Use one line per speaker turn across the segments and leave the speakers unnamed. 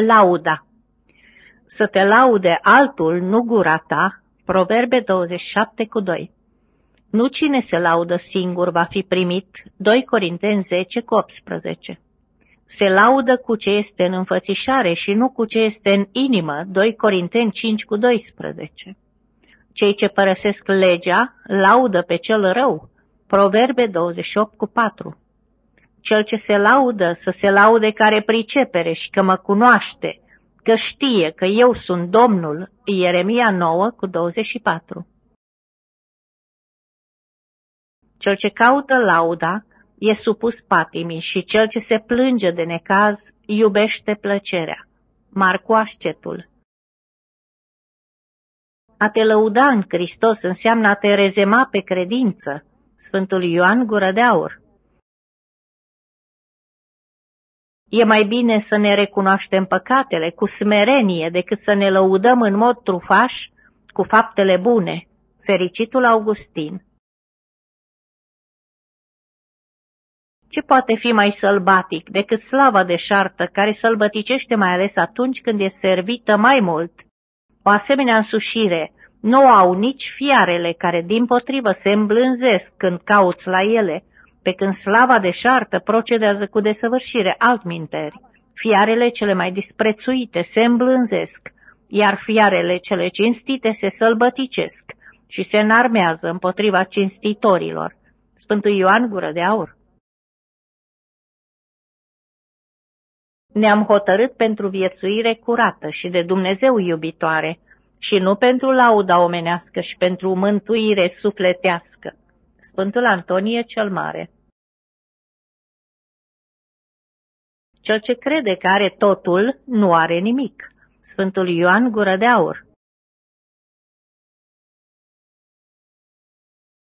Lauda. Să te laude altul, nu gura ta, Proverbe 27 cu 2 Nu cine se laudă singur va fi primit, 2 Corinteni 10 cu 18 Se laudă cu ce este în înfățișare și nu cu ce este în inimă, 2 Corinteni 5 cu 12 Cei ce părăsesc legea laudă pe cel rău, Proverbe 28 cu 4 cel ce se laudă să se laude care pricepere și că mă cunoaște, că știe că eu sunt Domnul, Ieremia 9 cu 24. Cel ce caută lauda e supus patimii și cel ce se plânge de necaz iubește plăcerea. Marcu Ascetul A te lăuda în Hristos înseamnă a te rezema pe credință. Sfântul Ioan Gură de Aur E mai bine să ne recunoaștem păcatele cu smerenie decât să ne lăudăm în mod trufaș cu faptele bune. Fericitul Augustin Ce poate fi mai sălbatic decât slava de șartă care sălbăticește mai ales atunci când e servită mai mult? O asemenea însușire nu au nici fiarele care din potrivă se îmblânzesc când cauți la ele, pe când slava de șartă procedează cu desăvârșire altminteri. Fiarele cele mai disprețuite se îmblânzesc, iar fiarele cele cinstite se sălbăticesc și se înarmează împotriva cinstitorilor. Sfântul Ioan Gură de Aur Ne-am hotărât pentru viețuire curată și de Dumnezeu iubitoare și nu pentru lauda omenească și pentru mântuire sufletească. Sfântul Antonie cel Mare Cel ce crede că are totul, nu are nimic. Sfântul Ioan Gură de Aur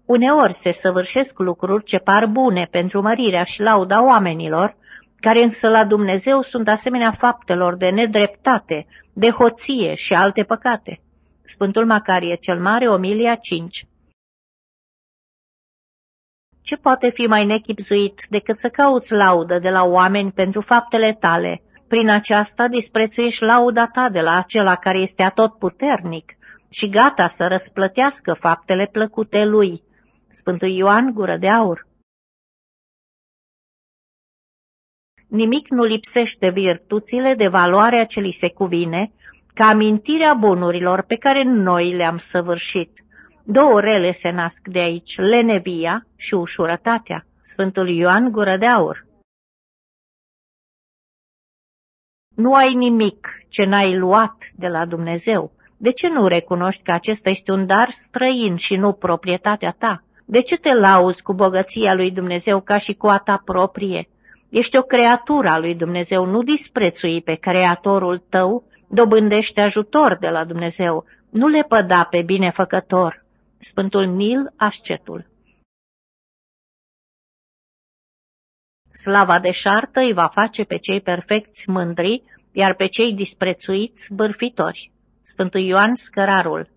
Uneori se săvârșesc lucruri ce par bune pentru mărirea și lauda oamenilor, care însă la Dumnezeu sunt asemenea faptelor de nedreptate, de hoție și alte păcate. Sfântul Macarie cel Mare, Omilia 5 ce poate fi mai nechipzuit decât să cauți laudă de la oameni pentru faptele tale? Prin aceasta disprețuiești lauda ta de la acela care este atotputernic și gata să răsplătească faptele plăcute lui. Sfântul Ioan Gură de Aur Nimic nu lipsește virtuțile de valoarea ce li se cuvine, ca amintirea bunurilor pe care noi le-am săvârșit. Două rele se nasc de aici, lenevia și ușurătatea. Sfântul Ioan Gură de Aur Nu ai nimic ce n-ai luat de la Dumnezeu. De ce nu recunoști că acesta este un dar străin și nu proprietatea ta? De ce te lauzi cu bogăția lui Dumnezeu ca și cu a ta proprie? Ești o creatură a lui Dumnezeu, nu disprețui pe creatorul tău, dobândește ajutor de la Dumnezeu, nu le păda pe binefăcător. Sfântul Nil Ascetul Slava de șartă îi va face pe cei perfecți mândri, iar pe cei disprețuiți bârfitori. Sfântul Ioan Scărarul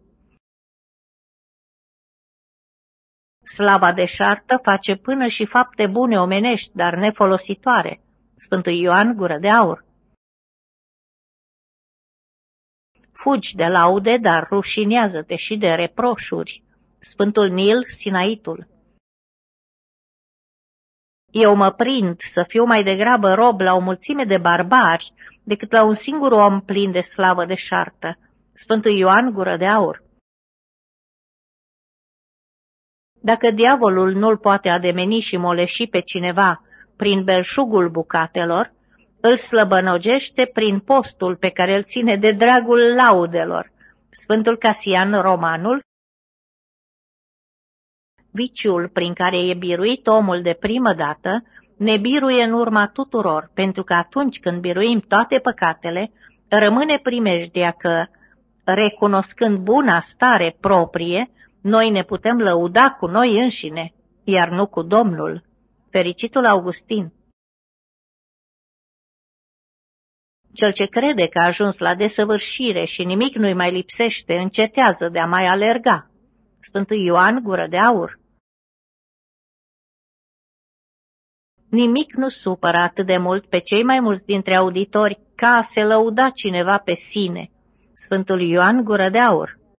Slava de șartă face până și fapte bune omenești, dar nefolositoare. Sfântul Ioan Gură de Aur Fugi de laude, dar rușinează-te și de reproșuri. Sfântul Nil, Sinaitul. Eu mă prind să fiu mai degrabă rob la o mulțime de barbari decât la un singur om plin de slavă de șartă. Sfântul Ioan Gură de Aur. Dacă diavolul nu-l poate ademeni și moleși pe cineva prin belșugul bucatelor, îl slăbănogește prin postul pe care îl ține de dragul laudelor. Sfântul Casian Romanul, Viciul prin care e biruit omul de primă dată ne biruie în urma tuturor, pentru că atunci când biruim toate păcatele, rămâne primejdea că, recunoscând buna stare proprie, noi ne putem lăuda cu noi înșine, iar nu cu Domnul. Fericitul Augustin Cel ce crede că a ajuns la desăvârșire și nimic nu-i mai lipsește, încetează de a mai alerga. Sfântul Ioan Gură de Aur Nimic nu supără atât de mult pe cei mai mulți dintre auditori ca a se lăuda cineva pe sine. Sfântul Ioan Gură de Aur